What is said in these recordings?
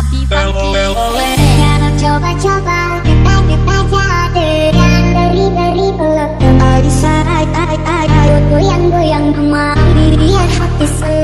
Happy Funky. Jangan coba-coba Depan-depan Jangan beri-beri peluk Kembali oh, sarai Ayo goyang-goyang kemarin biar hati senang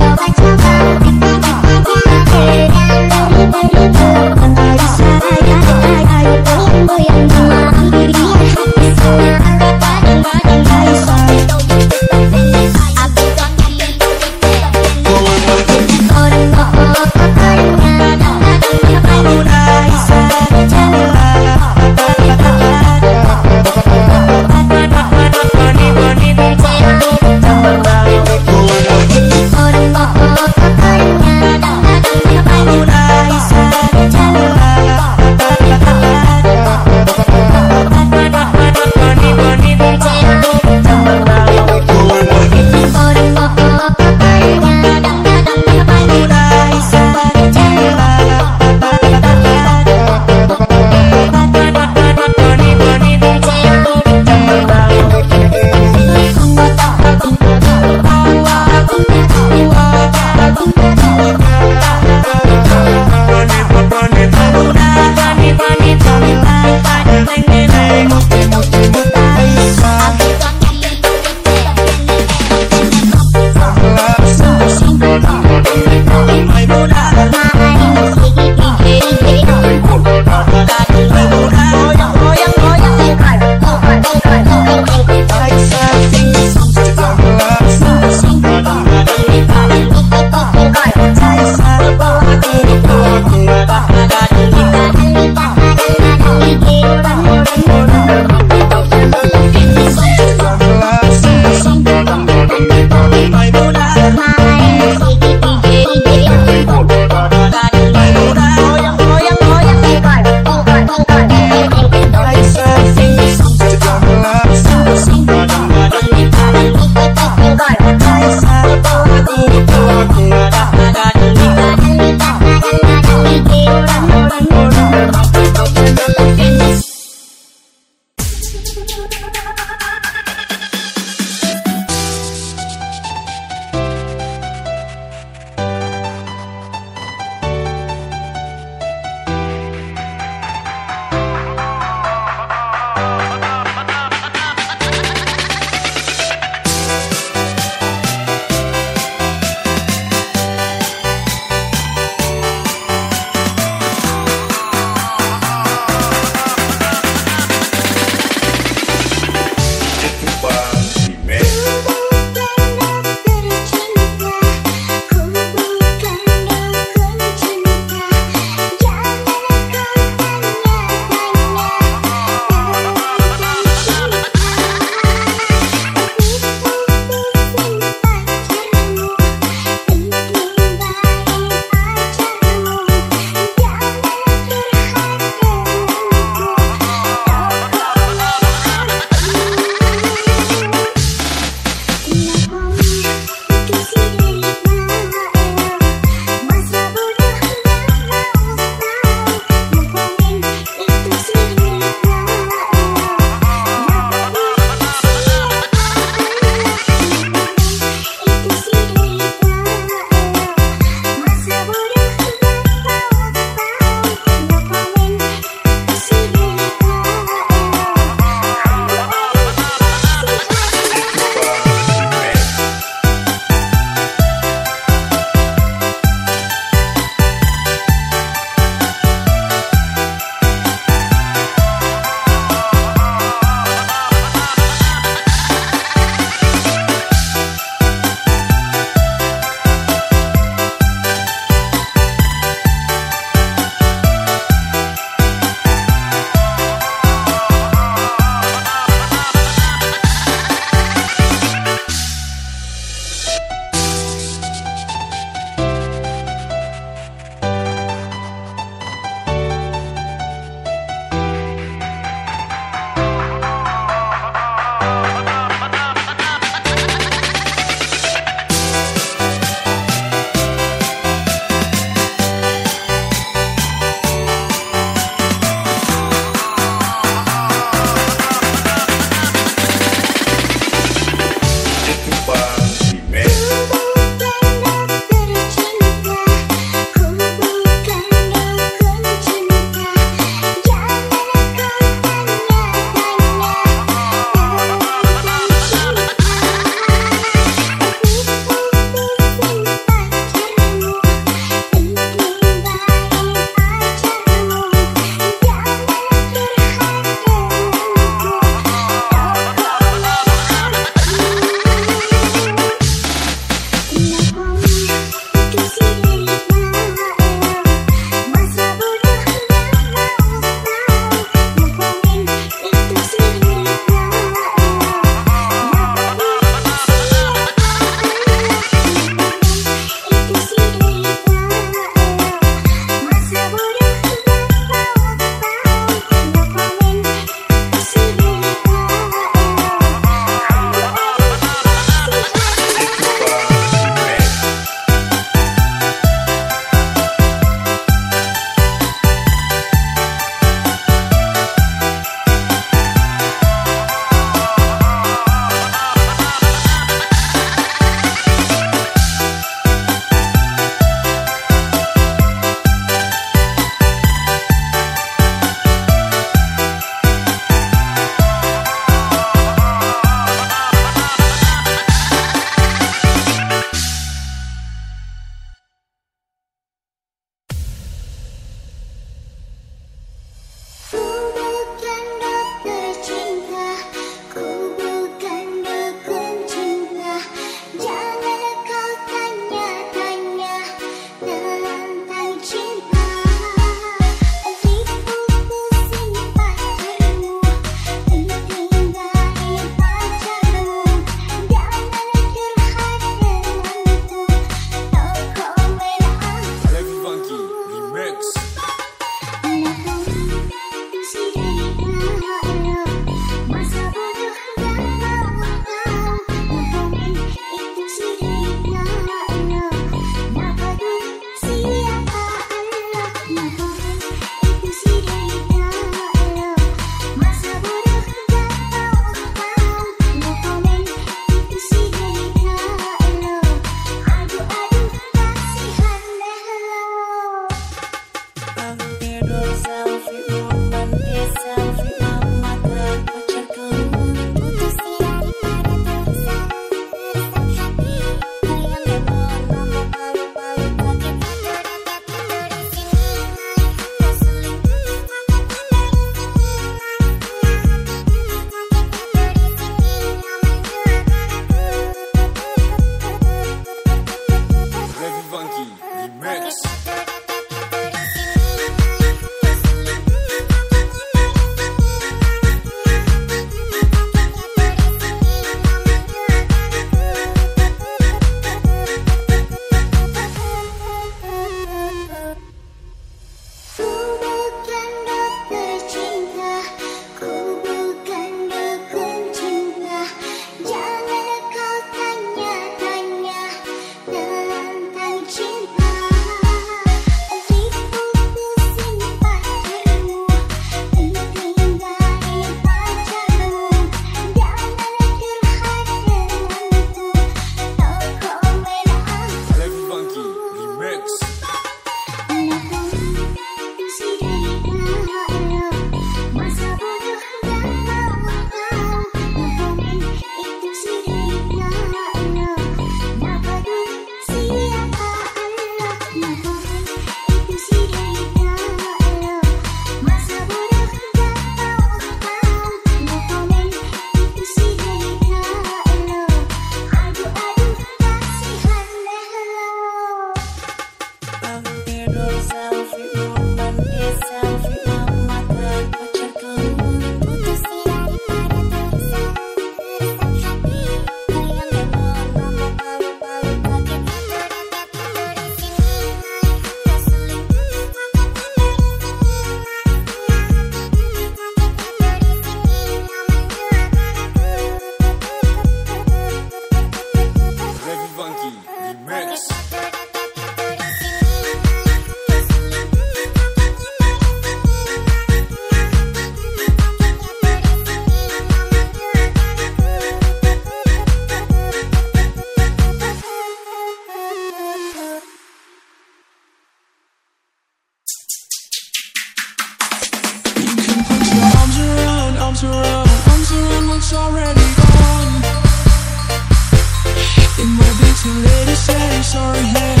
say sorry.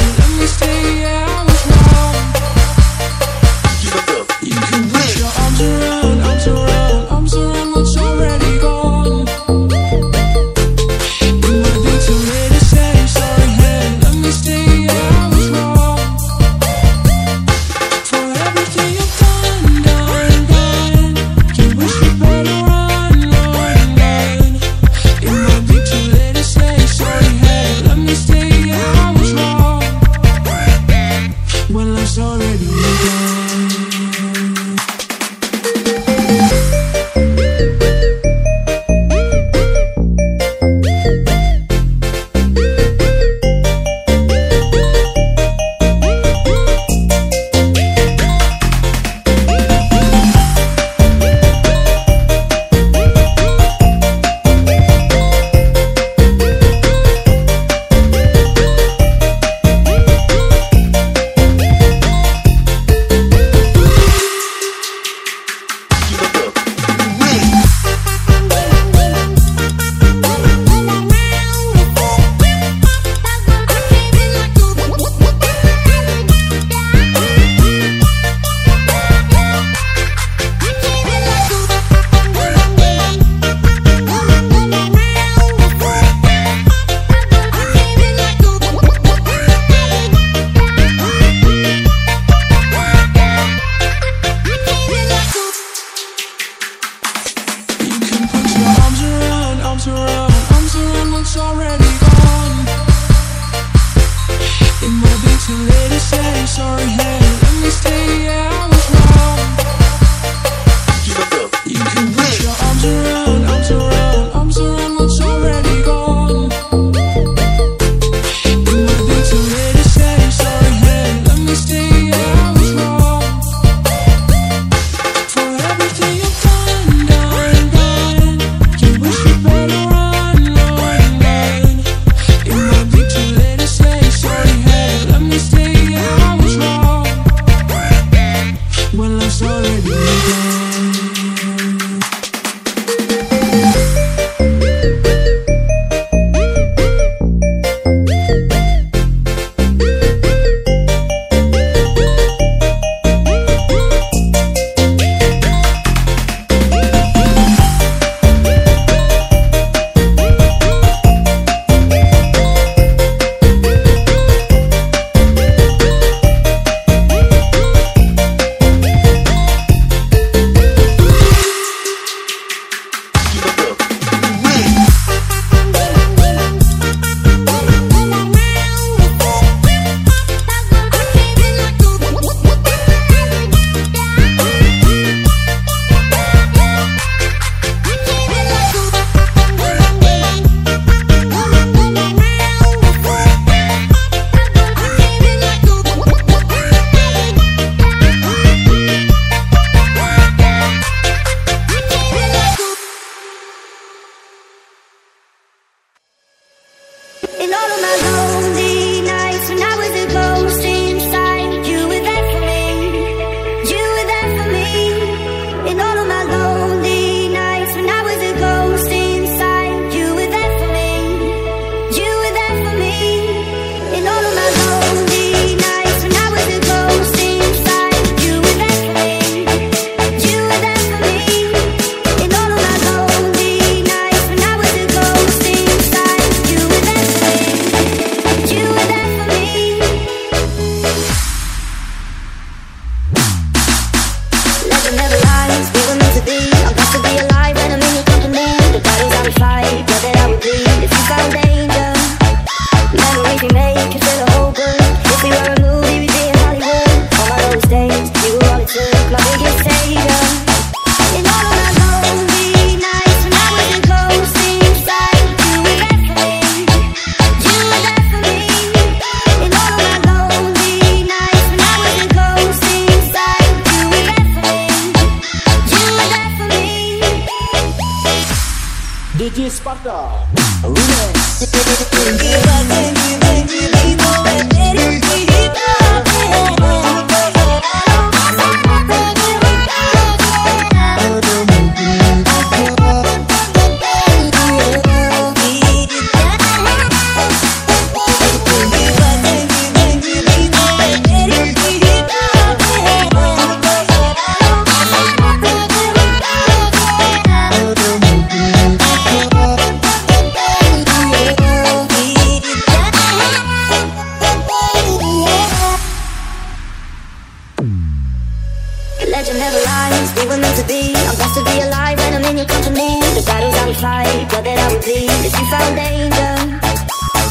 Legend never lies, we were meant to be I'm blessed to be alive. When I'm in your company The battles I would fight, blood that I would bleed. If you found danger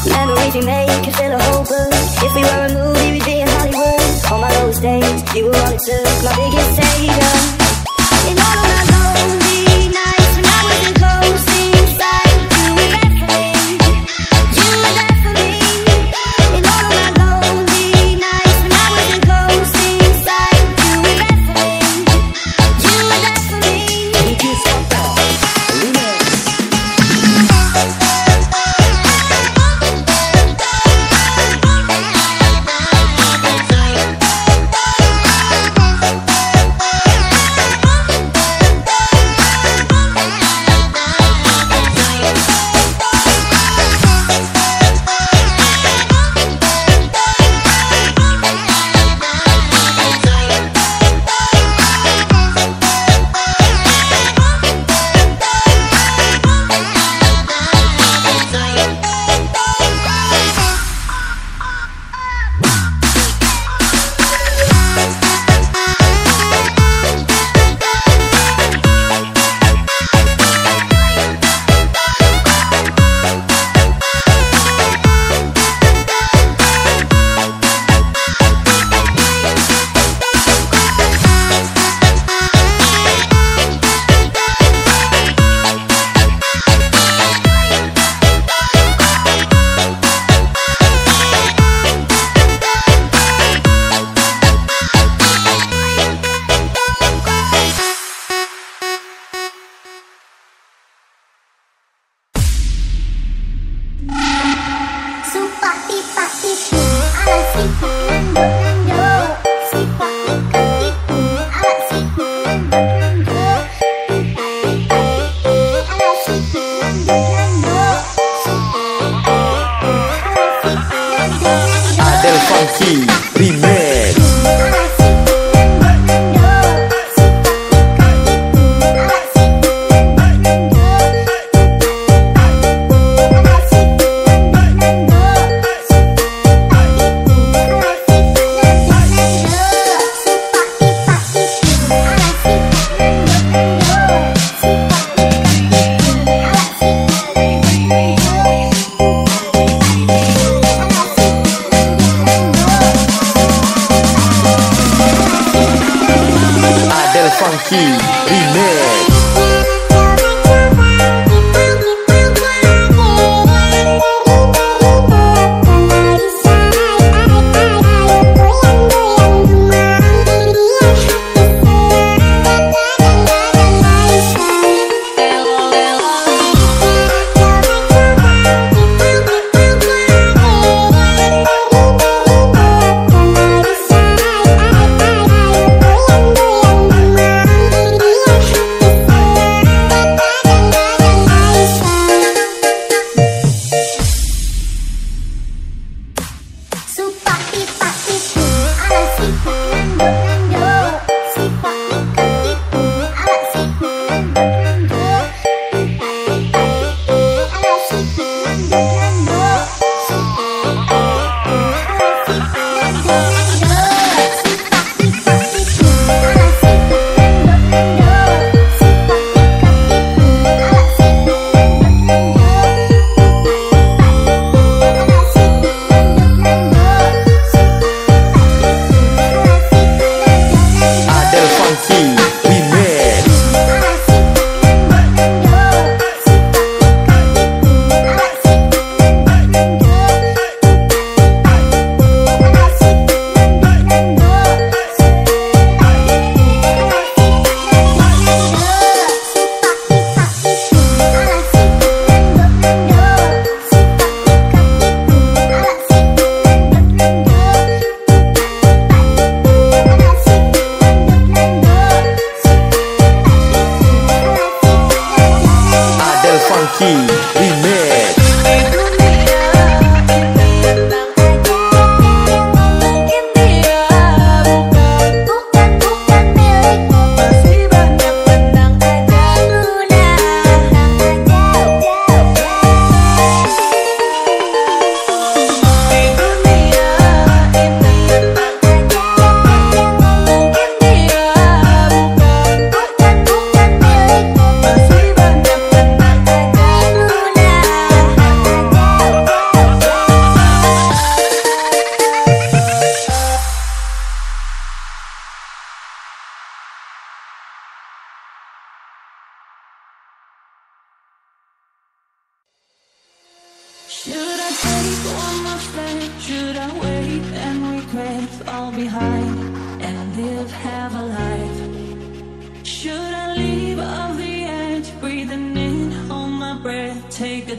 Memories we make can fill a whole book. If we were a movie, we'd be in Hollywood. On my lowest days, you were all it took My biggest savior. In all of my Funky Remix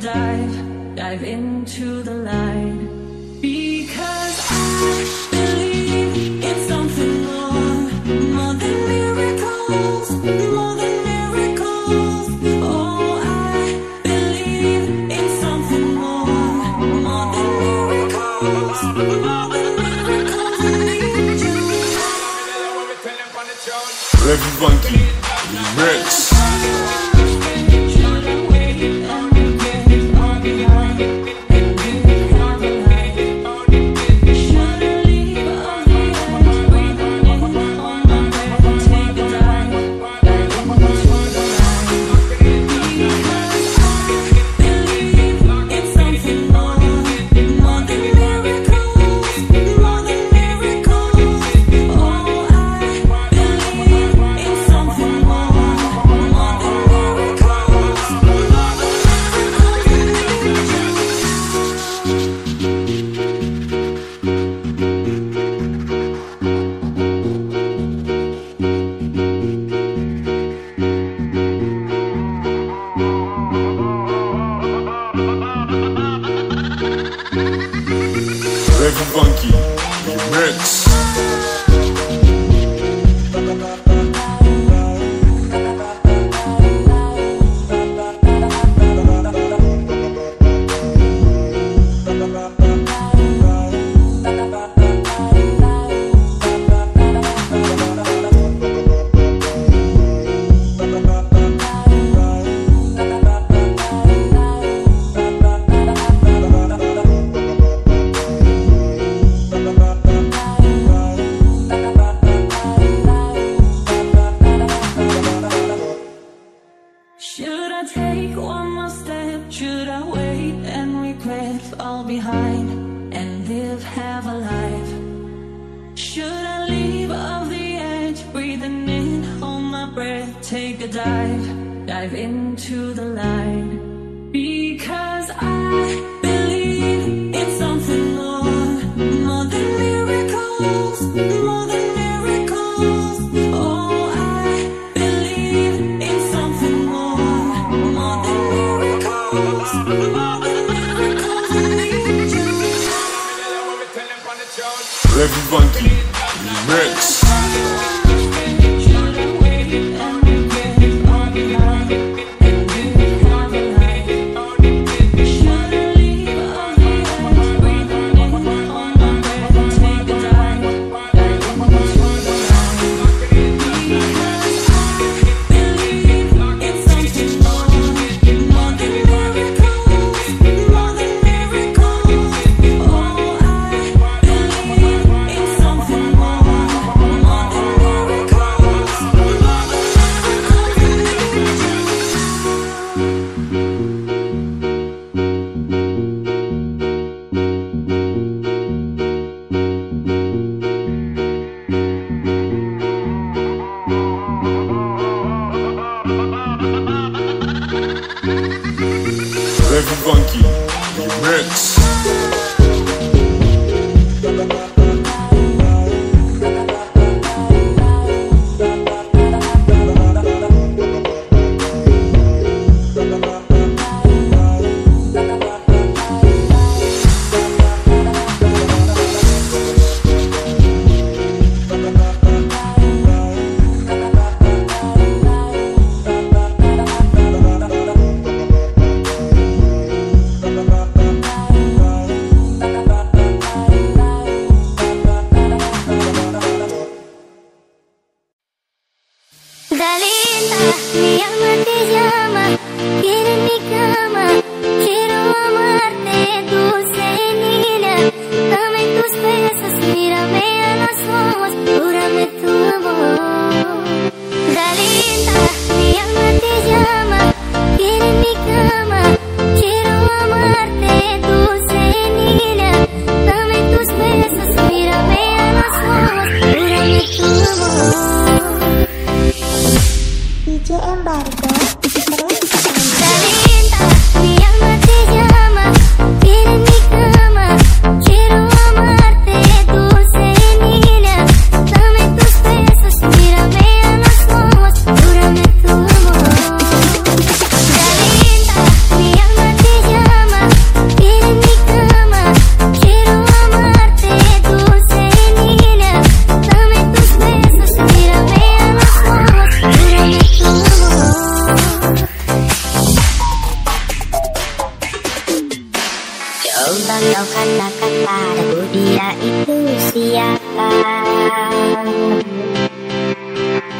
dive, dive into the light?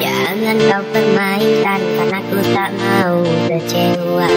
Jangan kau permainkan karena ku tak mau kecewa.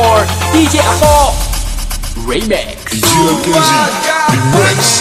DJ Apple Remix. DJ Remix.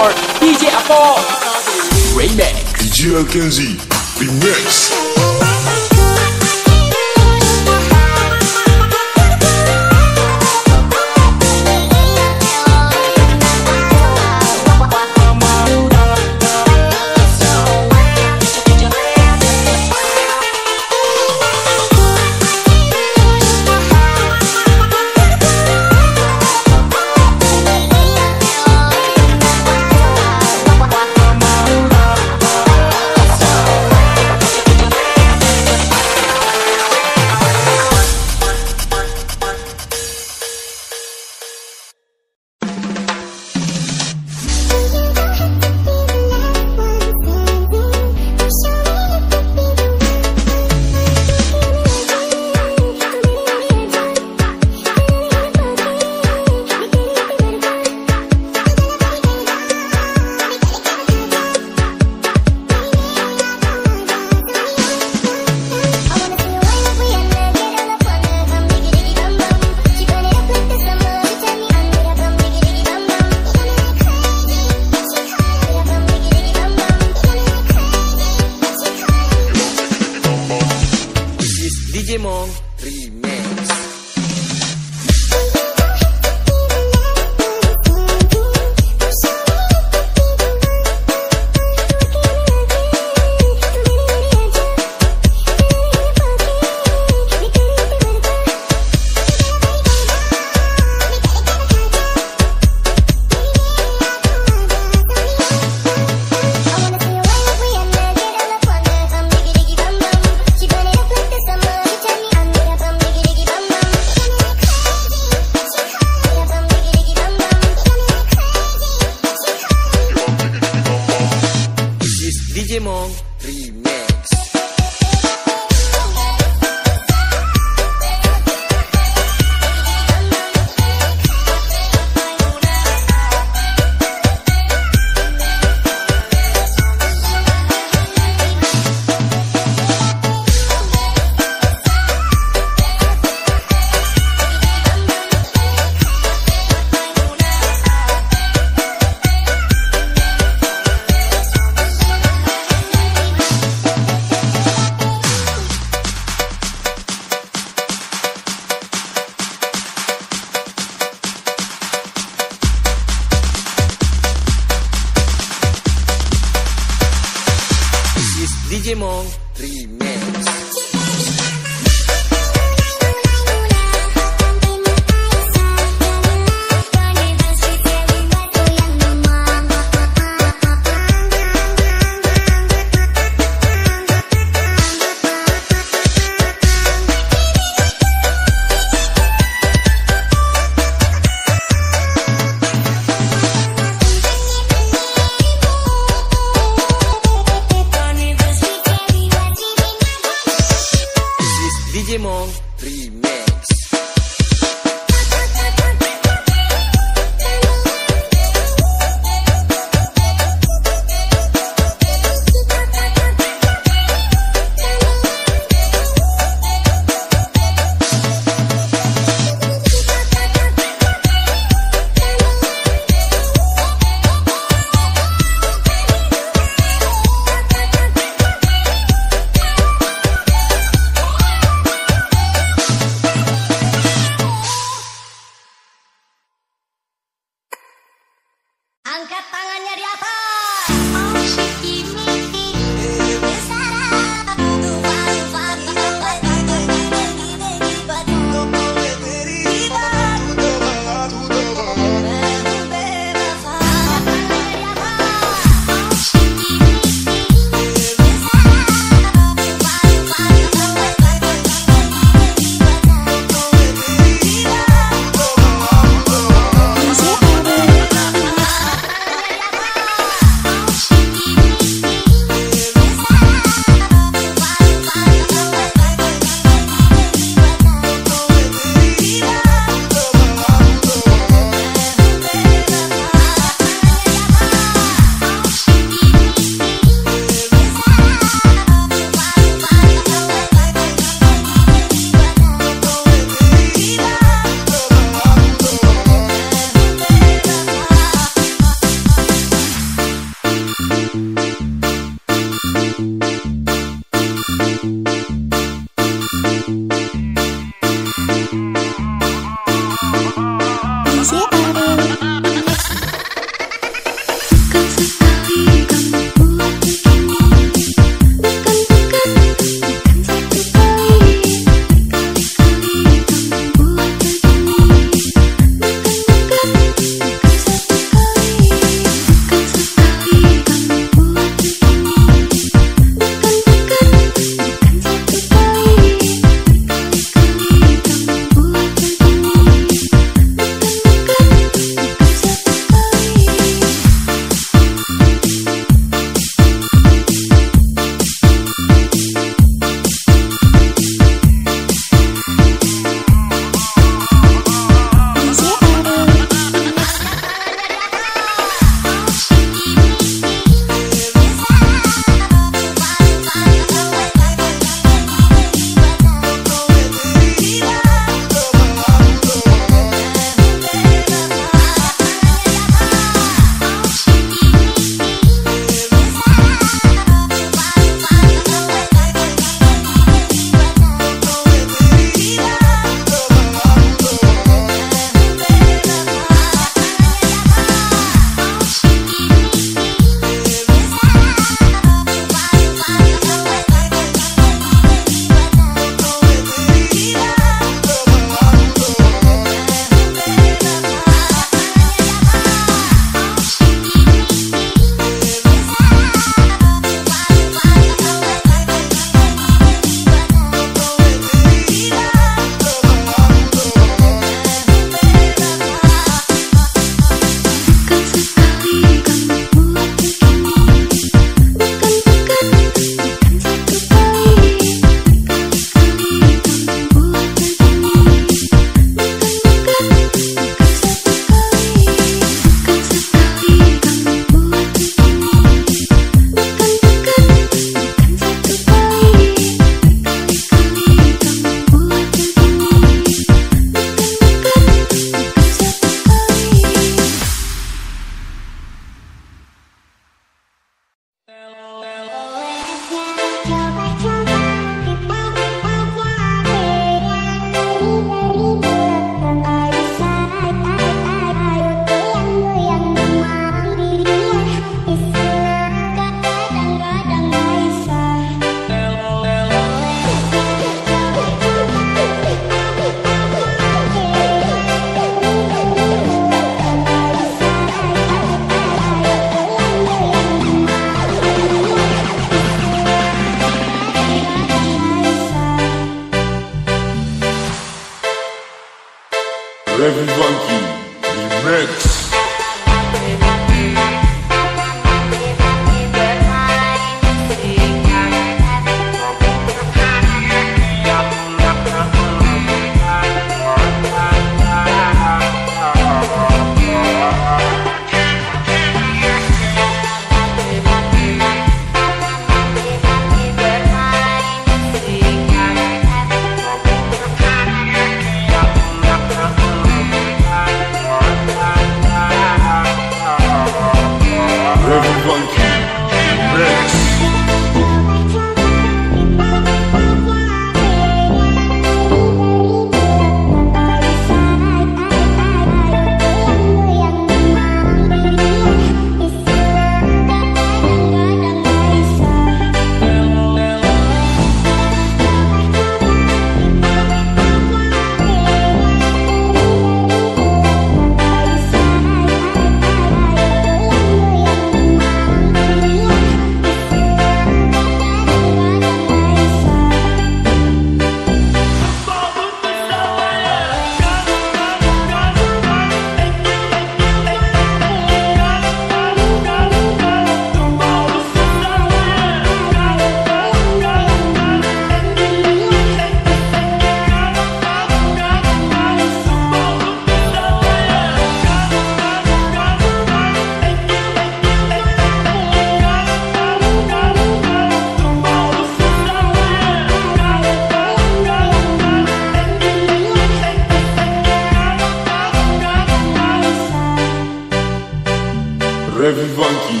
Heavy Funky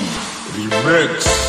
Remix.